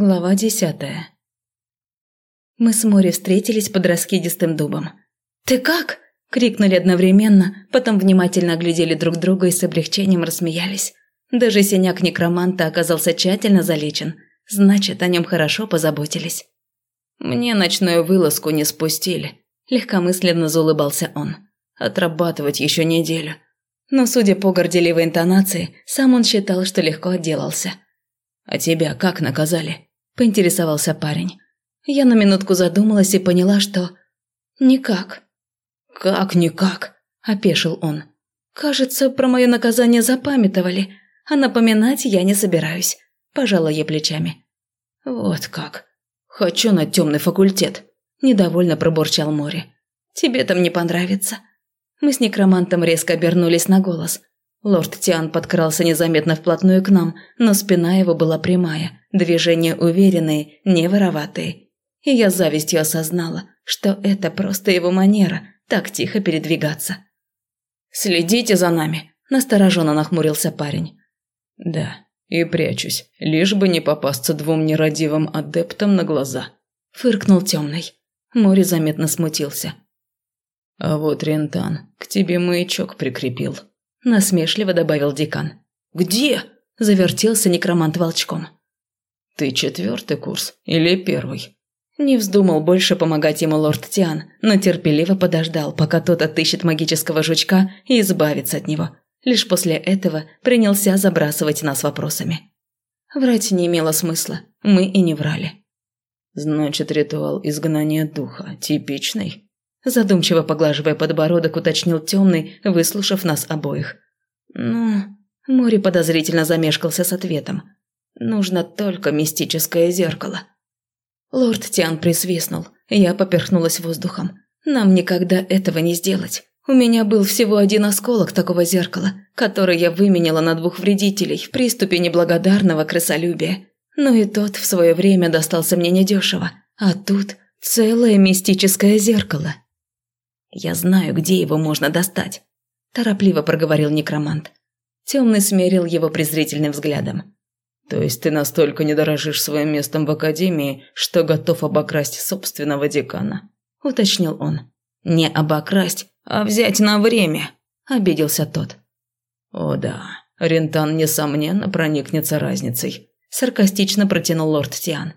Глава десятая. Мы с Мори встретились под раскидистым дубом. «Ты как?» – крикнули одновременно, потом внимательно оглядели друг друга и с облегчением рассмеялись. Даже синяк некроманта оказался тщательно залечен, значит, о нем хорошо позаботились. «Мне ночную вылазку не спустили», – легкомысленно заулыбался он. «Отрабатывать еще неделю». Но, судя по горделивой интонации, сам он считал, что легко отделался. «А тебя как наказали?» Поинтересовался парень. Я на минутку задумалась и поняла, что... Никак. «Как никак?» – опешил он. «Кажется, про мое наказание запамятовали, а напоминать я не собираюсь», – пожала я плечами. «Вот как. Хочу на темный факультет», – недовольно пробурчал море. «Тебе там не понравится». Мы с некромантом резко обернулись на голос. Лорд Тиан подкрался незаметно вплотную к нам, но спина его была прямая, движения уверенные, не вороватые. И я завистью осознала, что это просто его манера так тихо передвигаться. «Следите за нами», – настороженно нахмурился парень. «Да, и прячусь, лишь бы не попасться двум нерадивым адептам на глаза», – фыркнул темный. Море заметно смутился. «А вот Рентан к тебе маячок прикрепил», – насмешливо добавил декан. «Где?» – завертелся некромант волчком. «Ты четвертый курс или первый?» Не вздумал больше помогать ему лорд Тиан, но терпеливо подождал, пока тот отыщет магического жучка и избавится от него. Лишь после этого принялся забрасывать нас вопросами. Врать не имело смысла, мы и не врали. «Значит, ритуал изгнания духа типичный?» Задумчиво поглаживая подбородок, уточнил темный, выслушав нас обоих. «Ну...» Море подозрительно замешкался с ответом. «Нужно только мистическое зеркало». Лорд Тиан присвистнул. Я поперхнулась воздухом. «Нам никогда этого не сделать. У меня был всего один осколок такого зеркала, который я выменяла на двух вредителей в приступе неблагодарного крысолюбия. Но и тот в свое время достался мне недешево. А тут целое мистическое зеркало». «Я знаю, где его можно достать», – торопливо проговорил некромант. Темный смерил его презрительным взглядом. «То есть ты настолько не дорожишь своим местом в академии, что готов обокрасть собственного декана?» – уточнил он. «Не обокрасть, а взять на время», – обиделся тот. «О да, Рентан, несомненно, проникнется разницей», – саркастично протянул лорд Тиан.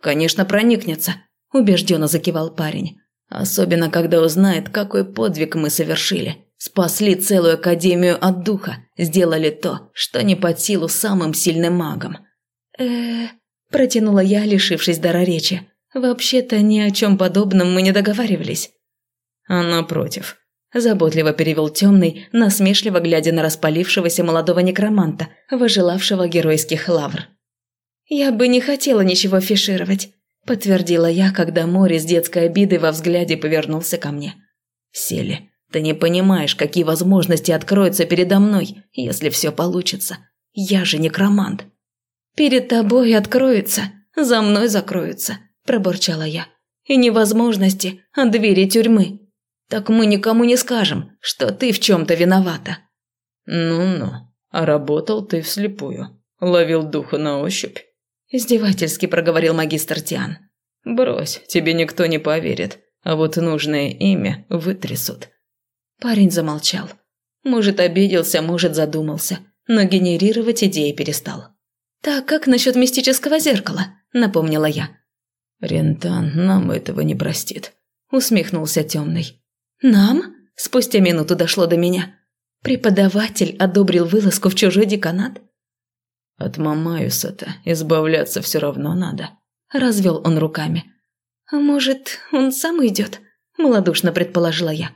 «Конечно, проникнется», – убежденно закивал парень. Особенно, когда узнает, какой подвиг мы совершили. Спасли целую академию от духа, сделали то, что не под силу самым сильным магам. э протянула я, лишившись дара речи. «Вообще-то ни о чем подобном мы не договаривались». «А напротив», – заботливо перевел темный, насмешливо глядя на распалившегося молодого некроманта, выжелавшего геройских лавр. «Я бы не хотела ничего афишировать подтвердила я, когда море с детской обидой во взгляде повернулся ко мне. «Сели, ты не понимаешь, какие возможности откроются передо мной, если все получится. Я же некромант». «Перед тобой откроются, за мной закроются», – пробурчала я. «И не возможности, а двери тюрьмы. Так мы никому не скажем, что ты в чем-то виновата». «Ну-ну, а работал ты вслепую, ловил духа на ощупь». – издевательски проговорил магистр Тиан. «Брось, тебе никто не поверит, а вот нужное имя вытрясут». Парень замолчал. Может, обиделся, может, задумался, но генерировать идеи перестал. «Так как насчет мистического зеркала?» – напомнила я. «Рентан нам этого не простит», – усмехнулся темный. «Нам?» – спустя минуту дошло до меня. Преподаватель одобрил вылазку в чужой деканат? От Мамаюса-то избавляться все равно надо. Развел он руками. А может, он сам идет? Молодушно предположила я.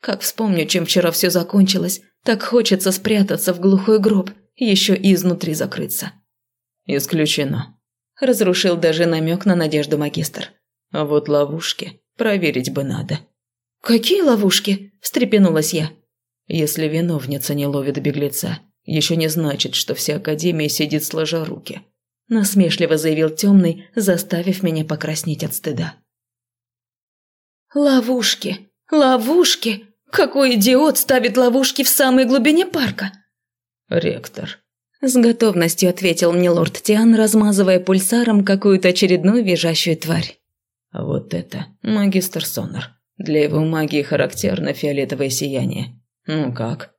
Как вспомню, чем вчера все закончилось, так хочется спрятаться в глухой гроб, еще и изнутри закрыться. Исключено. Разрушил даже намек на надежду магистр. А вот ловушки проверить бы надо. «Какие ловушки?» – встрепенулась я. «Если виновница не ловит беглеца, еще не значит, что вся Академия сидит сложа руки», – насмешливо заявил темный, заставив меня покраснеть от стыда. «Ловушки! Ловушки! Какой идиот ставит ловушки в самой глубине парка?» «Ректор», С готовностью ответил мне лорд Тиан, размазывая пульсаром какую-то очередную визжащую тварь. А вот это магистр Сонор. Для его магии характерно фиолетовое сияние. Ну как?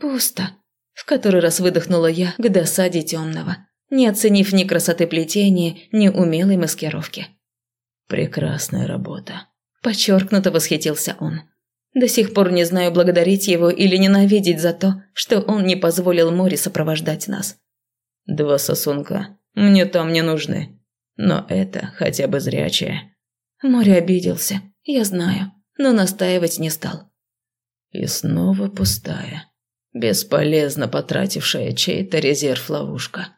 Пусто. В который раз выдохнула я к досаде темного, не оценив ни красоты плетения, ни умелой маскировки. Прекрасная работа. Подчеркнуто восхитился он. До сих пор не знаю, благодарить его или ненавидеть за то, что он не позволил море сопровождать нас. Два сосунка. Мне там не нужны. Но это хотя бы зрячее. Море обиделся, я знаю, но настаивать не стал. И снова пустая. Бесполезно потратившая чей-то резерв ловушка.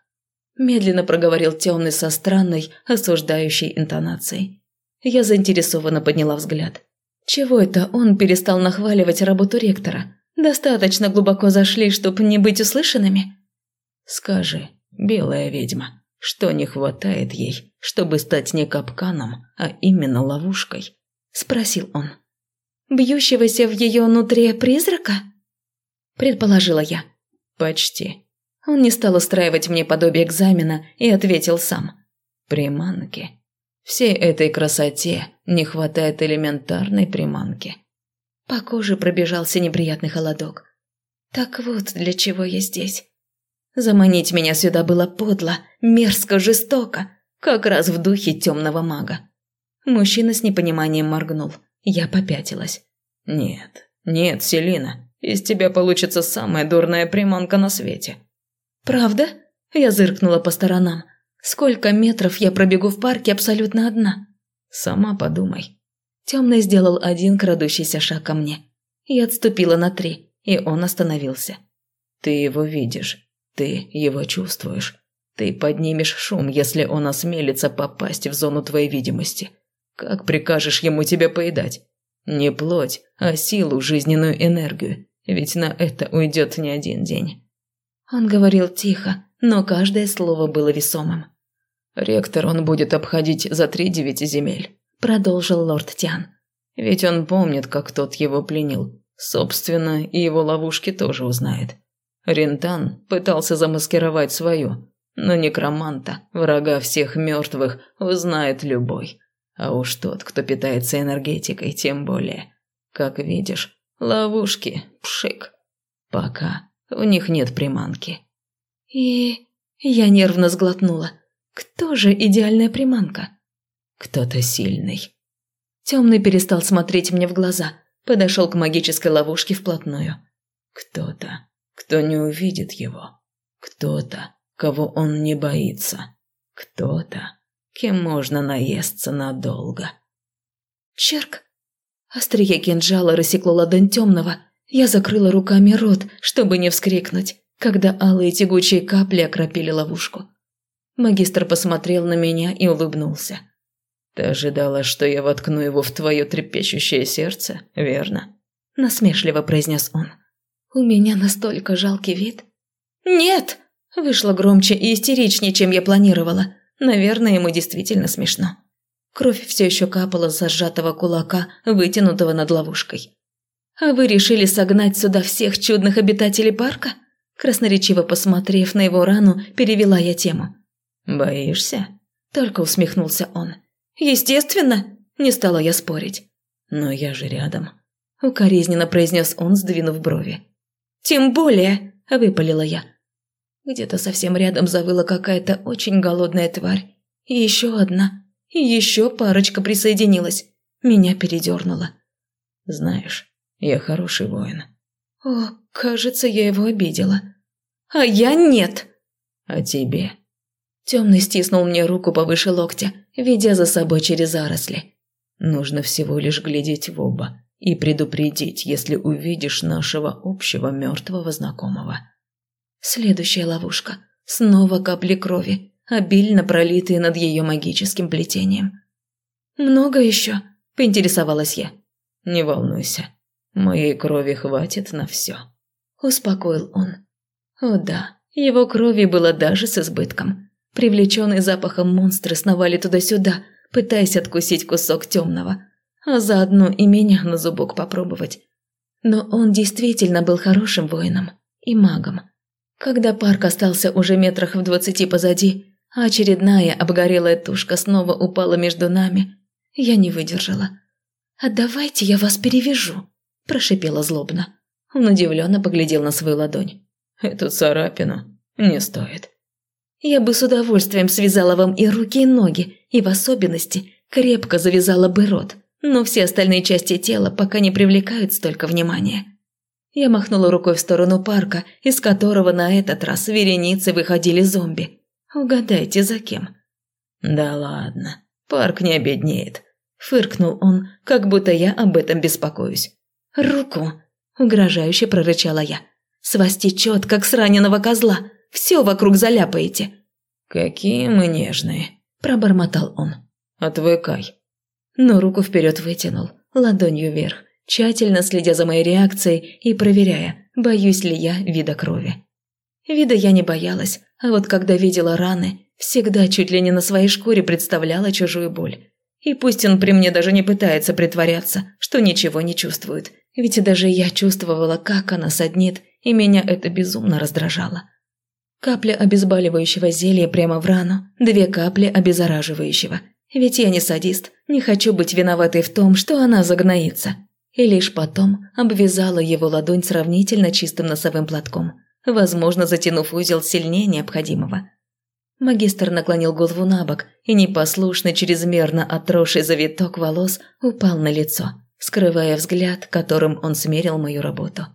Медленно проговорил темный со странной, осуждающей интонацией. Я заинтересованно подняла взгляд. Чего это он перестал нахваливать работу ректора? Достаточно глубоко зашли, чтобы не быть услышанными? Скажи, белая ведьма, что не хватает ей, чтобы стать не капканом, а именно ловушкой? Спросил он. Бьющегося в ее нутре призрака? Предположила я. Почти. Он не стал устраивать мне подобие экзамена и ответил сам. Приманки. Всей этой красоте не хватает элементарной приманки. По коже пробежался неприятный холодок. Так вот, для чего я здесь. Заманить меня сюда было подло, мерзко, жестоко, как раз в духе темного мага. Мужчина с непониманием моргнул. Я попятилась. «Нет, нет, Селина, из тебя получится самая дурная приманка на свете». «Правда?» Я зыркнула по сторонам. Сколько метров я пробегу в парке абсолютно одна? Сама подумай. Темный сделал один крадущийся шаг ко мне. Я отступила на три, и он остановился. Ты его видишь, ты его чувствуешь. Ты поднимешь шум, если он осмелится попасть в зону твоей видимости. Как прикажешь ему тебя поедать? Не плоть, а силу, жизненную энергию. Ведь на это уйдет не один день. Он говорил тихо, но каждое слово было весомым. «Ректор он будет обходить за три девяти земель», – продолжил лорд Тиан. «Ведь он помнит, как тот его пленил. Собственно, и его ловушки тоже узнает. Рентан пытался замаскировать свою, но некроманта, врага всех мертвых, узнает любой. А уж тот, кто питается энергетикой, тем более. Как видишь, ловушки, пшик. Пока в них нет приманки». «И...» Я нервно сглотнула – кто же идеальная приманка? Кто-то сильный. Темный перестал смотреть мне в глаза, подошел к магической ловушке вплотную. Кто-то, кто не увидит его. Кто-то, кого он не боится. Кто-то, кем можно наесться надолго. Черк! Острие кинжала рассекло ладонь темного. Я закрыла руками рот, чтобы не вскрикнуть, когда алые тягучие капли окропили ловушку. Магистр посмотрел на меня и улыбнулся. «Ты ожидала, что я воткну его в твое трепещущее сердце, верно?» Насмешливо произнес он. «У меня настолько жалкий вид». «Нет!» Вышло громче и истеричнее, чем я планировала. Наверное, ему действительно смешно. Кровь все еще капала с сжатого кулака, вытянутого над ловушкой. «А вы решили согнать сюда всех чудных обитателей парка?» Красноречиво посмотрев на его рану, перевела я тему. «Боишься?» Только усмехнулся он. «Естественно!» Не стала я спорить. «Но я же рядом», – укоризненно произнес он, сдвинув брови. «Тем более!» – выпалила я. Где-то совсем рядом завыла какая-то очень голодная тварь. И еще одна. И еще парочка присоединилась. Меня передернуло. «Знаешь, я хороший воин». «О, кажется, я его обидела». «А я нет!» «А тебе?» Темный стиснул мне руку повыше локтя, ведя за собой через заросли. «Нужно всего лишь глядеть в оба и предупредить, если увидишь нашего общего мертвого знакомого». Следующая ловушка. Снова капли крови, обильно пролитые над ее магическим плетением. «Много еще?» – поинтересовалась я. «Не волнуйся, моей крови хватит на все», – успокоил он. О да, его крови было даже с избытком. Привлеченные запахом монстры сновали туда-сюда, пытаясь откусить кусок темного, а заодно и меня на зубок попробовать. Но он действительно был хорошим воином и магом. Когда парк остался уже метрах в двадцати позади, очередная обгорелая тушка снова упала между нами, я не выдержала. «А давайте я вас перевяжу», – прошипела злобно. Он удивленно поглядел на свою ладонь. «Эту царапину не стоит». «Я бы с удовольствием связала вам и руки, и ноги, и в особенности крепко завязала бы рот, но все остальные части тела пока не привлекают столько внимания». Я махнула рукой в сторону парка, из которого на этот раз вереницы выходили зомби. Угадайте, за кем? «Да ладно, парк не обеднеет», – фыркнул он, как будто я об этом беспокоюсь. «Руку!» – угрожающе прорычала я. «С вас течет, как с раненого козла. Все вокруг заляпаете». «Какие мы нежные», – пробормотал он. «Отвыкай». Но руку вперед вытянул, ладонью вверх, тщательно следя за моей реакцией и проверяя, боюсь ли я вида крови. Вида я не боялась, а вот когда видела раны, всегда чуть ли не на своей шкуре представляла чужую боль. И пусть он при мне даже не пытается притворяться, что ничего не чувствует, ведь даже я чувствовала, как она саднит, и меня это безумно раздражало. Капля обезболивающего зелья прямо в рану, две капли обеззараживающего. Ведь я не садист, не хочу быть виноватой в том, что она загноится и лишь потом обвязала его ладонь сравнительно чистым носовым платком, возможно, затянув узел сильнее необходимого. Магистр наклонил голову на бок и непослушно чрезмерно отросший завиток волос упал на лицо, скрывая взгляд, которым он смерил мою работу.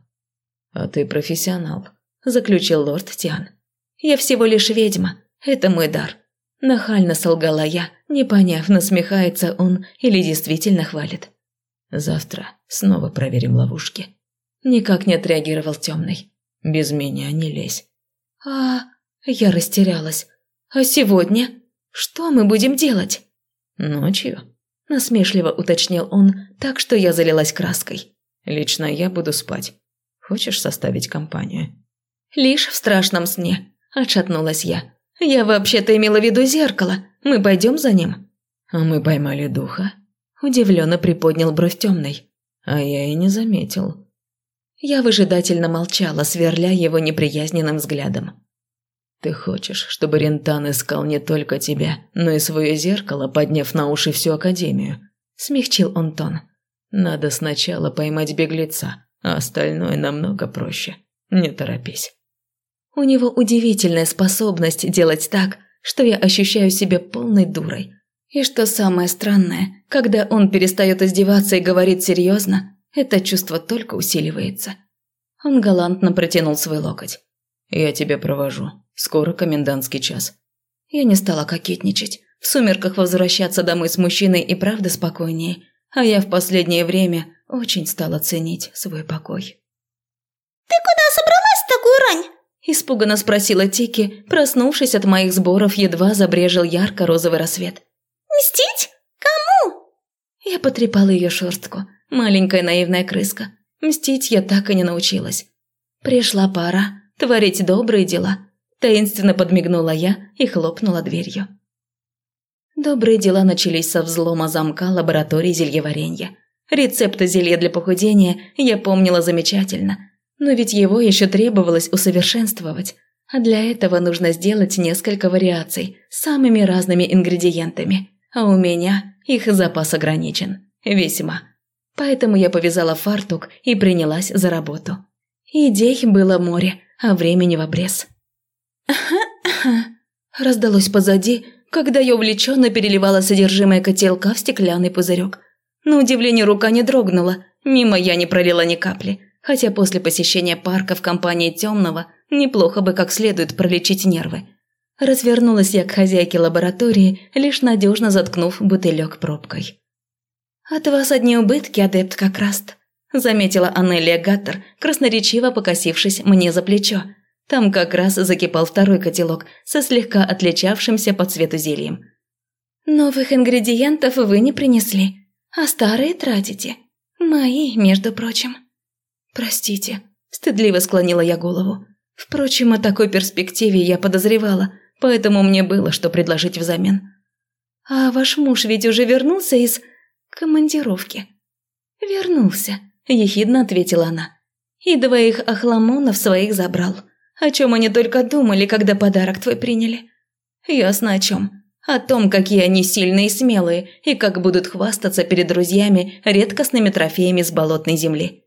«А ты профессионал», – заключил лорд Тиан. «Я всего лишь ведьма, это мой дар». Нахально солгала я, не поняв, насмехается он или действительно хвалит. Завтра снова проверим ловушки. Никак не отреагировал темный. Без меня не лезь. А, я растерялась. А сегодня? Что мы будем делать? Ночью. Насмешливо уточнил он, так что я залилась краской. Лично я буду спать. Хочешь составить компанию? Лишь в страшном сне. Отшатнулась я. Я вообще-то имела в виду зеркало. Мы пойдем за ним? А мы поймали духа. Удивленно приподнял бровь темной. А я и не заметил. Я выжидательно молчала, сверля его неприязненным взглядом. «Ты хочешь, чтобы Рентан искал не только тебя, но и свое зеркало, подняв на уши всю Академию?» Смягчил он тон. «Надо сначала поймать беглеца, а остальное намного проще. Не торопись». У него удивительная способность делать так, что я ощущаю себя полной дурой. И что самое странное, когда он перестает издеваться и говорит серьезно, это чувство только усиливается. Он галантно протянул свой локоть. «Я тебя провожу. Скоро комендантский час». Я не стала кокетничать. В сумерках возвращаться домой с мужчиной и правда спокойнее, а я в последнее время очень стала ценить свой покой. «Ты куда собралась такую рань?» – испуганно спросила Тики, проснувшись от моих сборов, едва забрежил ярко-розовый рассвет. «Мстить? Кому?» Я потрепала ее шерстку. Маленькая наивная крыска. Мстить я так и не научилась. Пришла пора творить добрые дела. Таинственно подмигнула я и хлопнула дверью. Добрые дела начались со взлома замка лаборатории зельеваренья. Рецепт зелья для похудения я помнила замечательно, но ведь его еще требовалось усовершенствовать, а для этого нужно сделать несколько вариаций с самыми разными ингредиентами а у меня их запас ограничен. Весьма. Поэтому я повязала фартук и принялась за работу. Идей было море, а времени в обрез. Раздалось позади, когда я увлеченно переливала содержимое котелка в стеклянный пузырек. На удивление рука не дрогнула, мимо я не пролила ни капли, хотя после посещения парка в компании темного неплохо бы как следует пролечить нервы. Развернулась я к хозяйке лаборатории, лишь надежно заткнув бутылек пробкой. «От вас одни убытки, адепт как раз заметила Анелия Гаттер, красноречиво покосившись мне за плечо. Там как раз закипал второй котелок со слегка отличавшимся по цвету зельем. «Новых ингредиентов вы не принесли, а старые тратите. Мои, между прочим». «Простите», – стыдливо склонила я голову. Впрочем, о такой перспективе я подозревала, поэтому мне было что предложить взамен. «А ваш муж ведь уже вернулся из командировки?» «Вернулся», – ехидно ответила она. «И двоих охламонов своих забрал. О чем они только думали, когда подарок твой приняли? Ясно о чем. О том, какие они сильные и смелые, и как будут хвастаться перед друзьями редкостными трофеями с болотной земли.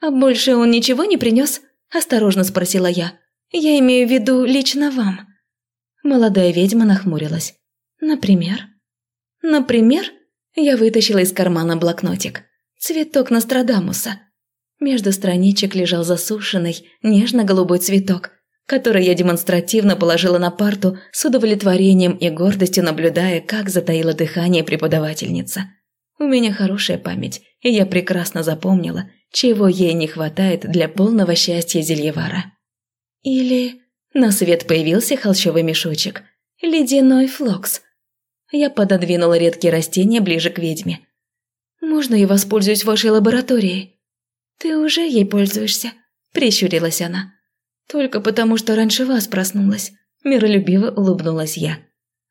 «А больше он ничего не принес?» – осторожно спросила я. «Я имею в виду лично вам». Молодая ведьма нахмурилась. «Например?» «Например?» Я вытащила из кармана блокнотик. Цветок Нострадамуса. Между страничек лежал засушенный, нежно-голубой цветок, который я демонстративно положила на парту с удовлетворением и гордостью, наблюдая, как затаило дыхание преподавательница. У меня хорошая память, и я прекрасно запомнила, чего ей не хватает для полного счастья Зельевара. Или на свет появился холщовый мешочек. Ледяной флокс. Я пододвинула редкие растения ближе к ведьме. «Можно я воспользуюсь вашей лабораторией?» «Ты уже ей пользуешься», – прищурилась она. «Только потому, что раньше вас проснулась», – миролюбиво улыбнулась я.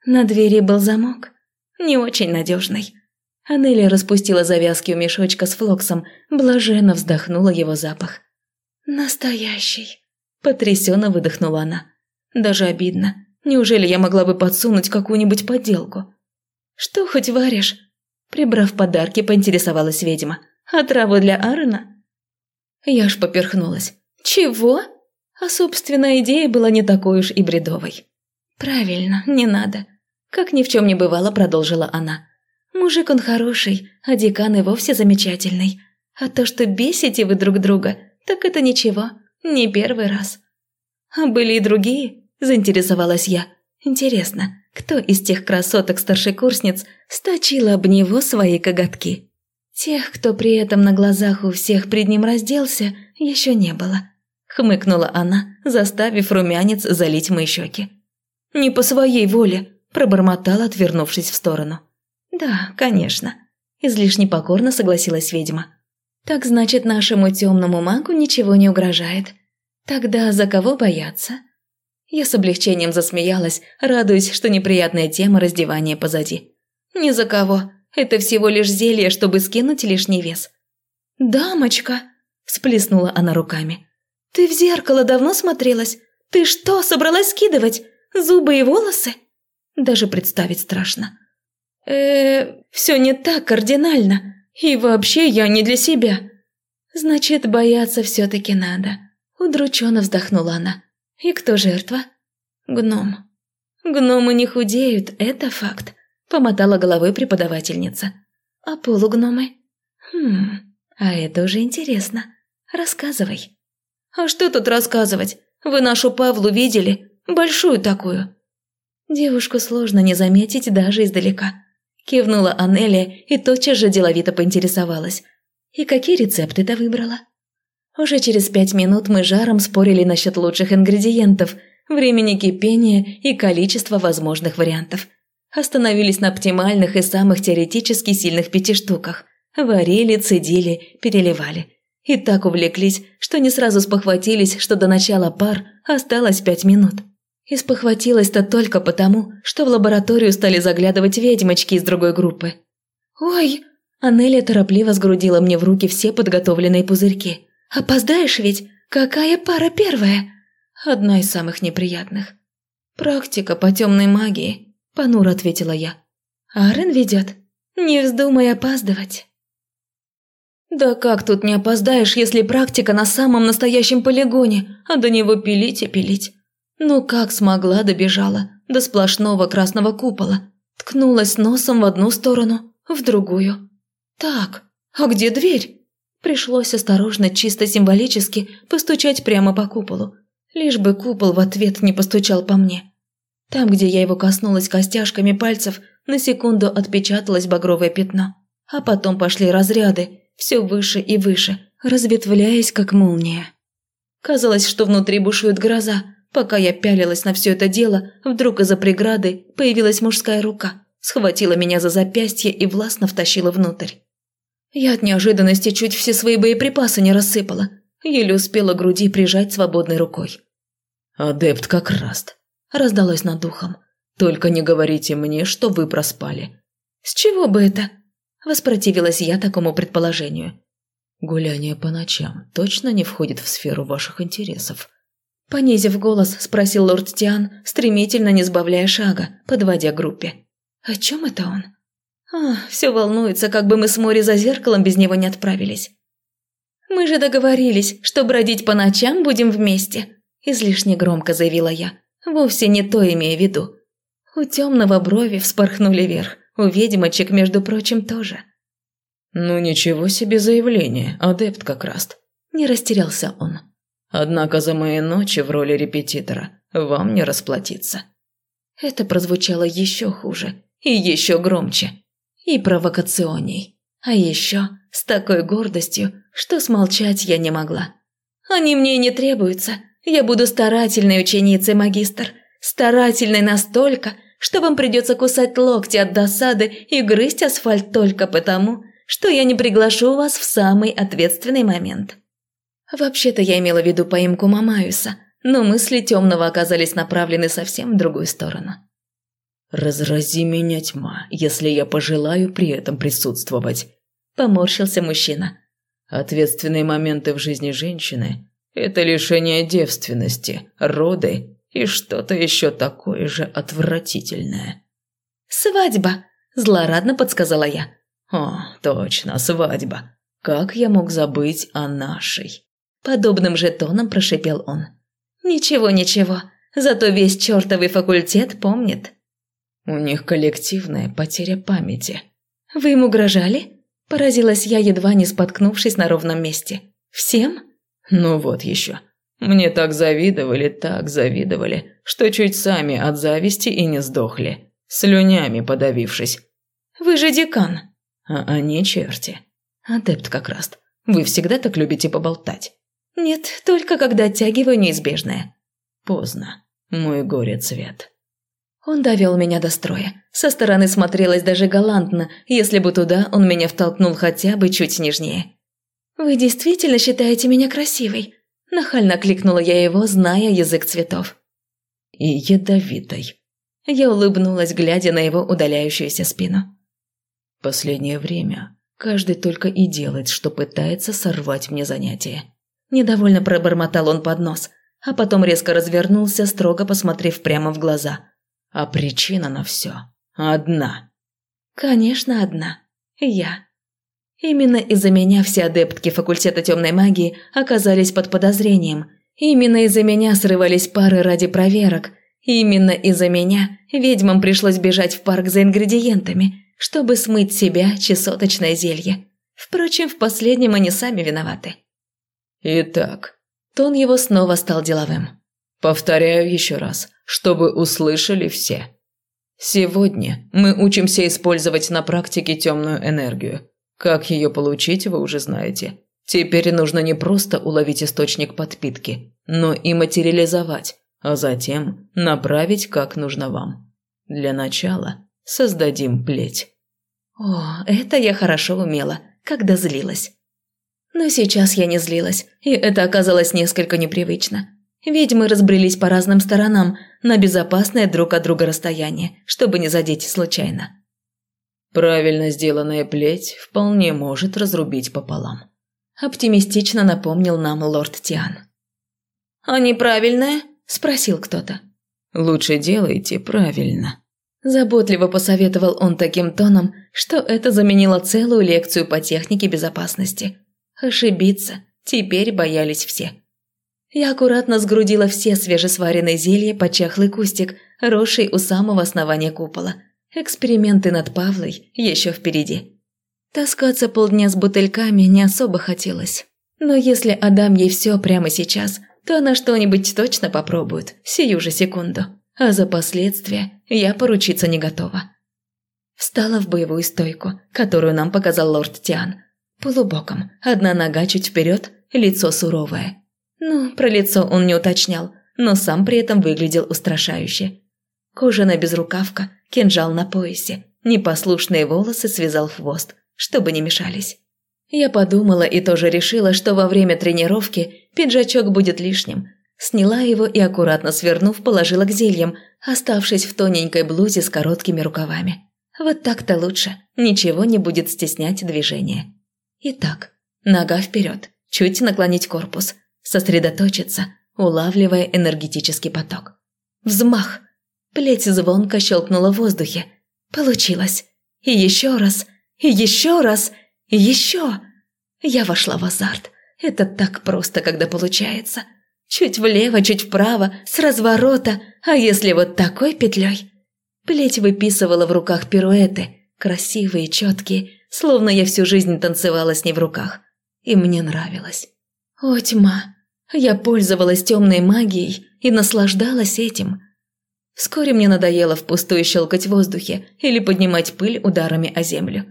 На двери был замок. Не очень надежный. Анелия распустила завязки у мешочка с флоксом, блаженно вздохнула его запах. «Настоящий!» – потрясенно выдохнула она. «Даже обидно. Неужели я могла бы подсунуть какую-нибудь подделку?» «Что хоть варишь?» Прибрав подарки, поинтересовалась ведьма. «А траву для Аарона?» Я аж поперхнулась. «Чего?» А собственная идея была не такой уж и бредовой. «Правильно, не надо». Как ни в чем не бывало, продолжила она. Мужик он хороший, а декан и вовсе замечательный. А то, что бесите вы друг друга, так это ничего, не первый раз. А были и другие, заинтересовалась я. Интересно, кто из тех красоток-старшекурсниц сточил об него свои коготки? Тех, кто при этом на глазах у всех пред ним разделся, еще не было. Хмыкнула она, заставив румянец залить мои щеки. «Не по своей воле», – пробормотала, отвернувшись в сторону. «Да, конечно», – излишне покорно согласилась ведьма. «Так значит, нашему темному магу ничего не угрожает. Тогда за кого бояться?» Я с облегчением засмеялась, радуясь, что неприятная тема раздевания позади. «Ни за кого. Это всего лишь зелье, чтобы скинуть лишний вес». «Дамочка!» – всплеснула она руками. «Ты в зеркало давно смотрелась? Ты что, собралась скидывать? Зубы и волосы?» Даже представить страшно э все не так кардинально. И вообще я не для себя». «Значит, бояться все-таки надо», – удрученно вздохнула она. «И кто жертва?» «Гном». «Гномы не худеют, это факт», – помотала головой преподавательница. «А полугномы?» «Хм, а это уже интересно. Рассказывай». «А что тут рассказывать? Вы нашу Павлу видели? Большую такую». Девушку сложно не заметить даже издалека. Кивнула Анелия и тотчас же деловито поинтересовалась. «И какие рецепты ты выбрала?» Уже через пять минут мы жаром спорили насчет лучших ингредиентов, времени кипения и количества возможных вариантов. Остановились на оптимальных и самых теоретически сильных пяти штуках. Варили, цедили, переливали. И так увлеклись, что не сразу спохватились, что до начала пар осталось пять минут. Испохватилась-то только потому, что в лабораторию стали заглядывать ведьмочки из другой группы. «Ой!» Анелия торопливо сгрудила мне в руки все подготовленные пузырьки. «Опоздаешь ведь? Какая пара первая?» «Одна из самых неприятных». «Практика по темной магии», – понуро ответила я. «Арен ведет. Не вздумай опаздывать». «Да как тут не опоздаешь, если практика на самом настоящем полигоне, а до него пилить и пилить?» Ну как смогла добежала до сплошного красного купола, ткнулась носом в одну сторону, в другую. Так, а где дверь? Пришлось осторожно, чисто символически постучать прямо по куполу, лишь бы купол в ответ не постучал по мне. Там, где я его коснулась костяшками пальцев, на секунду отпечаталось багровое пятно, а потом пошли разряды, все выше и выше, разветвляясь как молния. Казалось, что внутри бушует гроза, Пока я пялилась на все это дело, вдруг из-за преграды появилась мужская рука, схватила меня за запястье и властно втащила внутрь. Я от неожиданности чуть все свои боеприпасы не рассыпала, еле успела груди прижать свободной рукой. «Адепт как раст», – раздалось над духом. «Только не говорите мне, что вы проспали». «С чего бы это?» – воспротивилась я такому предположению. «Гуляние по ночам точно не входит в сферу ваших интересов», Понизив голос, спросил лорд Тиан, стремительно не сбавляя шага, подводя группе. «О чем это он?» «А, все волнуется, как бы мы с моря за зеркалом без него не отправились». «Мы же договорились, что бродить по ночам будем вместе», – излишне громко заявила я. «Вовсе не то имея в виду». У темного брови вспорхнули вверх, у ведьмочек, между прочим, тоже. «Ну ничего себе заявление, адепт как раз». Не растерялся он. «Однако за мои ночи в роли репетитора вам не расплатиться». Это прозвучало еще хуже и еще громче и провокационней. А еще с такой гордостью, что смолчать я не могла. Они мне не требуются. Я буду старательной ученицей, магистр. Старательной настолько, что вам придется кусать локти от досады и грызть асфальт только потому, что я не приглашу вас в самый ответственный момент. Вообще-то я имела в виду поимку Мамаюса, но мысли темного оказались направлены совсем в другую сторону. «Разрази меня тьма, если я пожелаю при этом присутствовать», – поморщился мужчина. «Ответственные моменты в жизни женщины – это лишение девственности, роды и что-то еще такое же отвратительное». «Свадьба», – злорадно подсказала я. «О, точно, свадьба. Как я мог забыть о нашей?» Подобным же тоном прошипел он. «Ничего, ничего, зато весь чертовый факультет помнит». «У них коллективная потеря памяти». «Вы им угрожали?» Поразилась я, едва не споткнувшись на ровном месте. «Всем?» «Ну вот еще. Мне так завидовали, так завидовали, что чуть сами от зависти и не сдохли, слюнями подавившись». «Вы же декан», а они черти. Адепт как раз. Вы всегда так любите поболтать? Нет, только когда оттягиваю неизбежное. Поздно. Мой горе-цвет. Он довел меня до строя. Со стороны смотрелось даже галантно, если бы туда он меня втолкнул хотя бы чуть нежнее. «Вы действительно считаете меня красивой?» Нахально кликнула я его, зная язык цветов. «И ядовитой». Я улыбнулась, глядя на его удаляющуюся спину. Последнее время каждый только и делает, что пытается сорвать мне занятие. Недовольно пробормотал он под нос, а потом резко развернулся, строго посмотрев прямо в глаза. А причина на все одна. Конечно, одна. Я. Именно из-за меня все адептки факультета темной магии оказались под подозрением. Именно из-за меня срывались пары ради проверок. Именно из-за меня ведьмам пришлось бежать в парк за ингредиентами – чтобы смыть себя чесоточное зелье. Впрочем, в последнем они сами виноваты. Итак, тон его снова стал деловым. Повторяю еще раз, чтобы услышали все. Сегодня мы учимся использовать на практике темную энергию. Как ее получить, вы уже знаете. Теперь нужно не просто уловить источник подпитки, но и материализовать, а затем направить как нужно вам. Для начала Создадим плеть». О, это я хорошо умела, когда злилась. Но сейчас я не злилась, и это оказалось несколько непривычно. Ведьмы разбрелись по разным сторонам на безопасное друг от друга расстояние, чтобы не задеть случайно. Правильно сделанная плеть вполне может разрубить пополам. Оптимистично напомнил нам лорд Тиан. «А неправильная?» – спросил кто-то. «Лучше делайте правильно», Заботливо посоветовал он таким тоном, что это заменило целую лекцию по технике безопасности. Ошибиться теперь боялись все. Я аккуратно сгрудила все свежесваренные зелья под чахлый кустик, росший у самого основания купола. Эксперименты над Павлой еще впереди. Таскаться полдня с бутыльками не особо хотелось. Но если отдам ей все прямо сейчас, то она что-нибудь точно попробует, сию же секунду а за последствия я поручиться не готова. Встала в боевую стойку, которую нам показал лорд Тиан. Полубоком, одна нога чуть вперед, лицо суровое. Ну, про лицо он не уточнял, но сам при этом выглядел устрашающе. Кожаная безрукавка, кинжал на поясе, непослушные волосы связал в хвост, чтобы не мешались. Я подумала и тоже решила, что во время тренировки пиджачок будет лишним, Сняла его и, аккуратно свернув, положила к зельям, оставшись в тоненькой блузе с короткими рукавами. Вот так-то лучше, ничего не будет стеснять движение. Итак, нога вперед, чуть наклонить корпус, сосредоточиться, улавливая энергетический поток. Взмах. Плеть звонко щелкнула в воздухе. Получилось. И еще раз, и еще раз, и еще. Я вошла в азарт. Это так просто, когда получается. Чуть влево, чуть вправо, с разворота, а если вот такой петлей? Плеть выписывала в руках пируэты, красивые, четкие, словно я всю жизнь танцевала с ней в руках. И мне нравилось. О, тьма! Я пользовалась темной магией и наслаждалась этим. Вскоре мне надоело впустую щелкать в воздухе или поднимать пыль ударами о землю.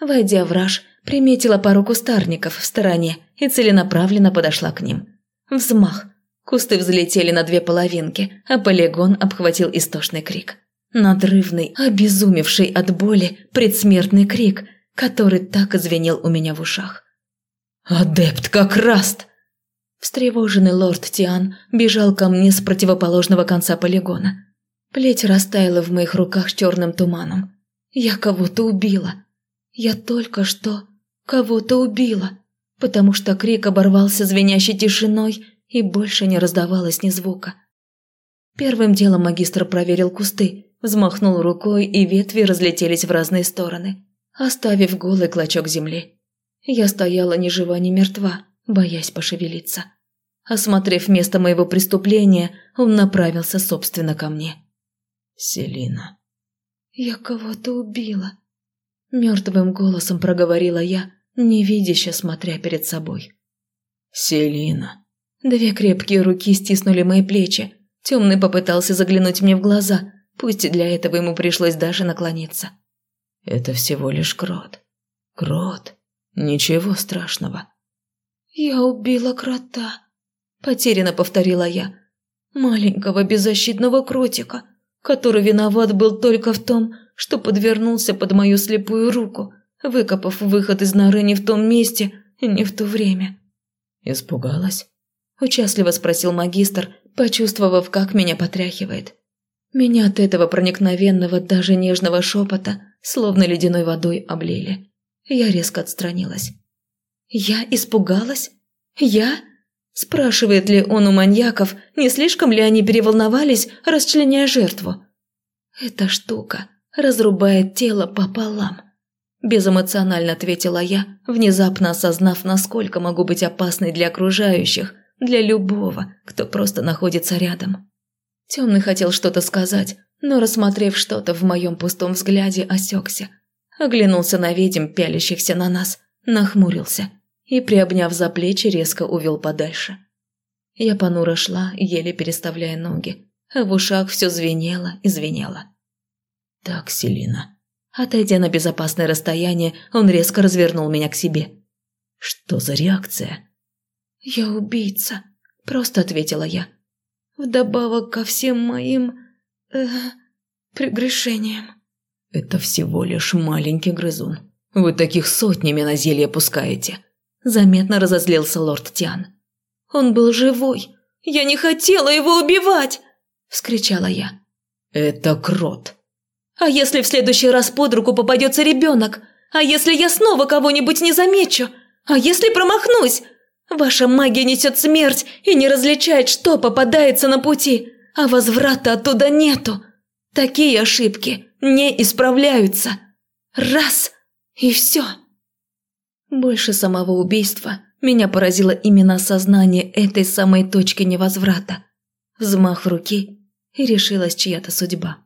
Войдя в раж, приметила пару кустарников в стороне и целенаправленно подошла к ним. Взмах. Кусты взлетели на две половинки, а полигон обхватил истошный крик. Надрывный, обезумевший от боли, предсмертный крик, который так извинил у меня в ушах. «Адепт как раст!» Встревоженный лорд Тиан бежал ко мне с противоположного конца полигона. Плеть растаяла в моих руках черным туманом. Я кого-то убила. Я только что кого-то убила, потому что крик оборвался звенящей тишиной и больше не раздавалось ни звука. Первым делом магистр проверил кусты, взмахнул рукой, и ветви разлетелись в разные стороны, оставив голый клочок земли. Я стояла ни жива, ни мертва, боясь пошевелиться. Осмотрев место моего преступления, он направился, собственно, ко мне. «Селина». «Я кого-то убила», – мертвым голосом проговорила я, невидяще смотря перед собой. «Селина». Две крепкие руки стиснули мои плечи. Темный попытался заглянуть мне в глаза, пусть для этого ему пришлось даже наклониться. «Это всего лишь крот. Крот. Ничего страшного». «Я убила крота», – потерянно повторила я. «Маленького беззащитного кротика, который виноват был только в том, что подвернулся под мою слепую руку, выкопав выход из норы не в том месте, не в то время». «Испугалась?» – участливо спросил магистр, почувствовав, как меня потряхивает. Меня от этого проникновенного, даже нежного шепота, словно ледяной водой облили. Я резко отстранилась. «Я испугалась? Я?» Спрашивает ли он у маньяков, не слишком ли они переволновались, расчленяя жертву? Эта штука разрубает тело пополам. Безэмоционально ответила я, внезапно осознав, насколько могу быть опасной для окружающих, для любого, кто просто находится рядом. Темный хотел что-то сказать, но, рассмотрев что-то в моем пустом взгляде, осекся. Оглянулся на ведьм, пялящихся на нас, нахмурился и, приобняв за плечи, резко увел подальше. Я понуро шла, еле переставляя ноги, а в ушах все звенело и звенело. «Так, Селина». Отойдя на безопасное расстояние, он резко развернул меня к себе. «Что за реакция?» «Я убийца», – просто ответила я. «Вдобавок ко всем моим... Э, прегрешениям». «Это всего лишь маленький грызун. Вы таких сотнями на зелье пускаете». Заметно разозлился лорд Тиан. «Он был живой. Я не хотела его убивать!» – вскричала я. «Это крот». «А если в следующий раз под руку попадется ребенок? А если я снова кого-нибудь не замечу? А если промахнусь? Ваша магия несет смерть и не различает, что попадается на пути, а возврата оттуда нету. Такие ошибки не исправляются. Раз – и все». Больше самого убийства меня поразило именно осознание этой самой точки невозврата. Взмах руки, и решилась чья-то судьба.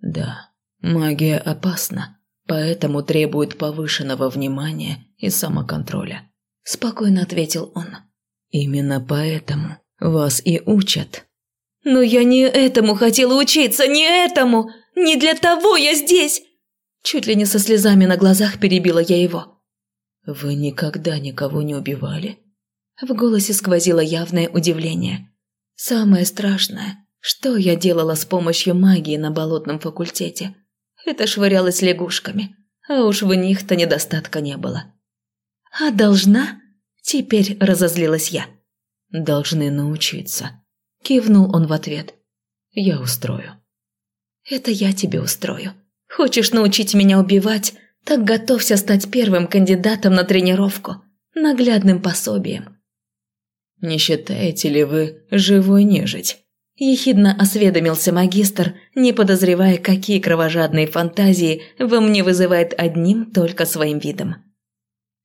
Да, магия опасна, поэтому требует повышенного внимания и самоконтроля. Спокойно ответил он. Именно поэтому вас и учат. Но я не этому хотела учиться, не этому! Не для того я здесь! Чуть ли не со слезами на глазах перебила я его. «Вы никогда никого не убивали?» В голосе сквозило явное удивление. «Самое страшное, что я делала с помощью магии на болотном факультете? Это швырялось лягушками, а уж в них-то недостатка не было». «А должна?» Теперь разозлилась я. «Должны научиться», – кивнул он в ответ. «Я устрою». «Это я тебе устрою. Хочешь научить меня убивать, так готовься стать первым кандидатом на тренировку, наглядным пособием. Не считаете ли вы живой нежить?» Ехидно осведомился магистр, не подозревая, какие кровожадные фантазии во мне вызывает одним только своим видом.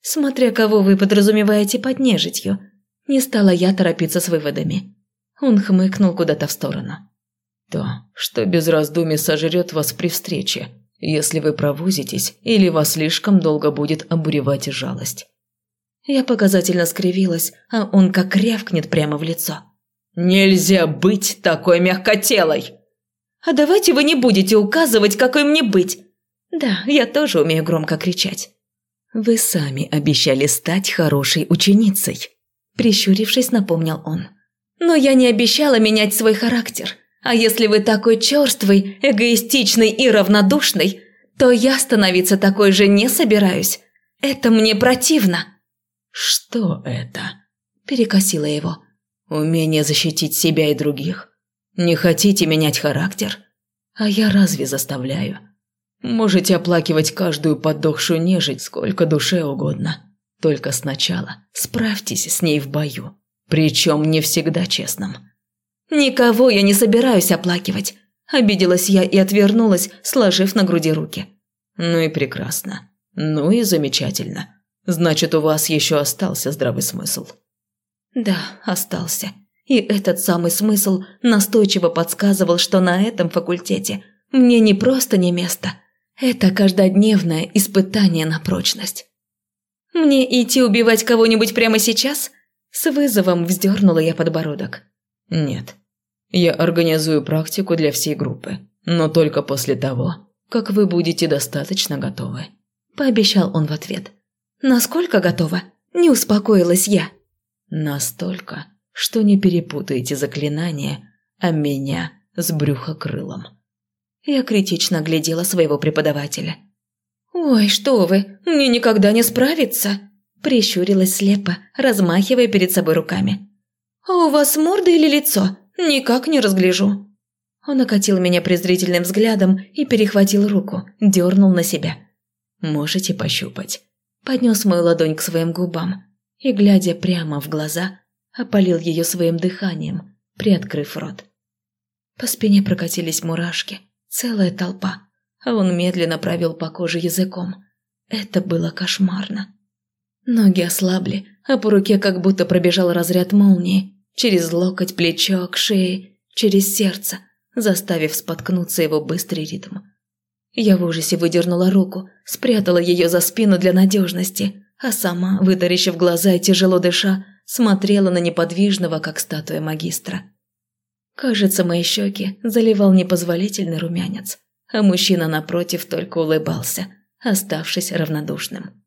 «Смотря кого вы подразумеваете под нежитью», не стала я торопиться с выводами. Он хмыкнул куда-то в сторону. «То, что без раздумий сожрет вас при встрече, если вы провозитесь или вас слишком долго будет обуревать жалость». Я показательно скривилась, а он как рявкнет прямо в лицо. «Нельзя быть такой мягкотелой!» «А давайте вы не будете указывать, какой мне быть!» «Да, я тоже умею громко кричать». «Вы сами обещали стать хорошей ученицей», – прищурившись, напомнил он. «Но я не обещала менять свой характер. А если вы такой черствый, эгоистичный и равнодушный, то я становиться такой же не собираюсь. Это мне противно». «Что это?» – перекосило его. Умение защитить себя и других? Не хотите менять характер? А я разве заставляю? Можете оплакивать каждую подохшую нежить сколько душе угодно. Только сначала справьтесь с ней в бою. Причем не всегда честным. «Никого я не собираюсь оплакивать», – обиделась я и отвернулась, сложив на груди руки. «Ну и прекрасно. Ну и замечательно. Значит, у вас еще остался здравый смысл». Да, остался. И этот самый смысл настойчиво подсказывал, что на этом факультете мне не просто не место. Это каждодневное испытание на прочность. «Мне идти убивать кого-нибудь прямо сейчас?» С вызовом вздернула я подбородок. «Нет. Я организую практику для всей группы, но только после того, как вы будете достаточно готовы», – пообещал он в ответ. «Насколько готова?» – не успокоилась я. Настолько, что не перепутаете заклинание, а меня с брюхокрылом. Я критично глядела своего преподавателя. «Ой, что вы, мне никогда не справиться!» Прищурилась слепо, размахивая перед собой руками. «А у вас морда или лицо? Никак не разгляжу!» Он окатил меня презрительным взглядом и перехватил руку, дернул на себя. «Можете пощупать?» Поднес мою ладонь к своим губам и, глядя прямо в глаза, опалил ее своим дыханием, приоткрыв рот. По спине прокатились мурашки, целая толпа, а он медленно провел по коже языком. Это было кошмарно. Ноги ослабли, а по руке как будто пробежал разряд молнии, через локоть, плечо, к шее, через сердце, заставив споткнуться его быстрый ритм. Я в ужасе выдернула руку, спрятала ее за спину для надежности, а сама, вытаращив глаза и тяжело дыша, смотрела на неподвижного, как статуя магистра. Кажется, мои щеки заливал непозволительный румянец, а мужчина напротив только улыбался, оставшись равнодушным.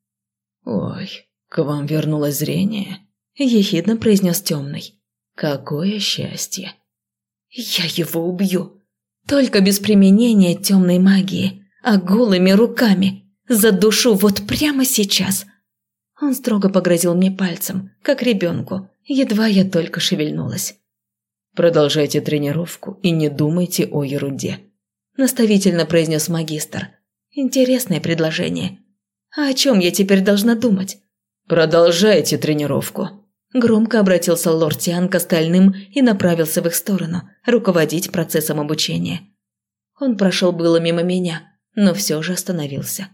«Ой, к вам вернулось зрение?» – ехидно произнес темный. «Какое счастье!» «Я его убью! Только без применения темной магии, а голыми руками, за душу вот прямо сейчас!» Он строго погрозил мне пальцем, как ребенку, едва я только шевельнулась. «Продолжайте тренировку и не думайте о ерунде», – наставительно произнес магистр. «Интересное предложение. А о чем я теперь должна думать?» «Продолжайте тренировку», – громко обратился лорд Тиан к остальным и направился в их сторону, руководить процессом обучения. Он прошел было мимо меня, но все же остановился.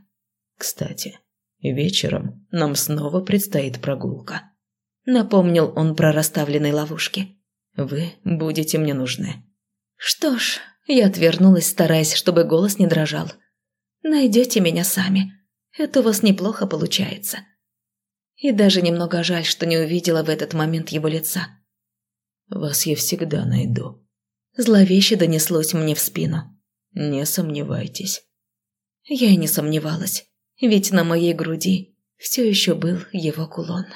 «Кстати, Вечером нам снова предстоит прогулка. Напомнил он про расставленные ловушки. Вы будете мне нужны. Что ж, я отвернулась, стараясь, чтобы голос не дрожал. Найдете меня сами. Это у вас неплохо получается. И даже немного жаль, что не увидела в этот момент его лица. Вас я всегда найду. Зловеще донеслось мне в спину. Не сомневайтесь. Я и не сомневалась ведь на моей груди все еще был его кулон.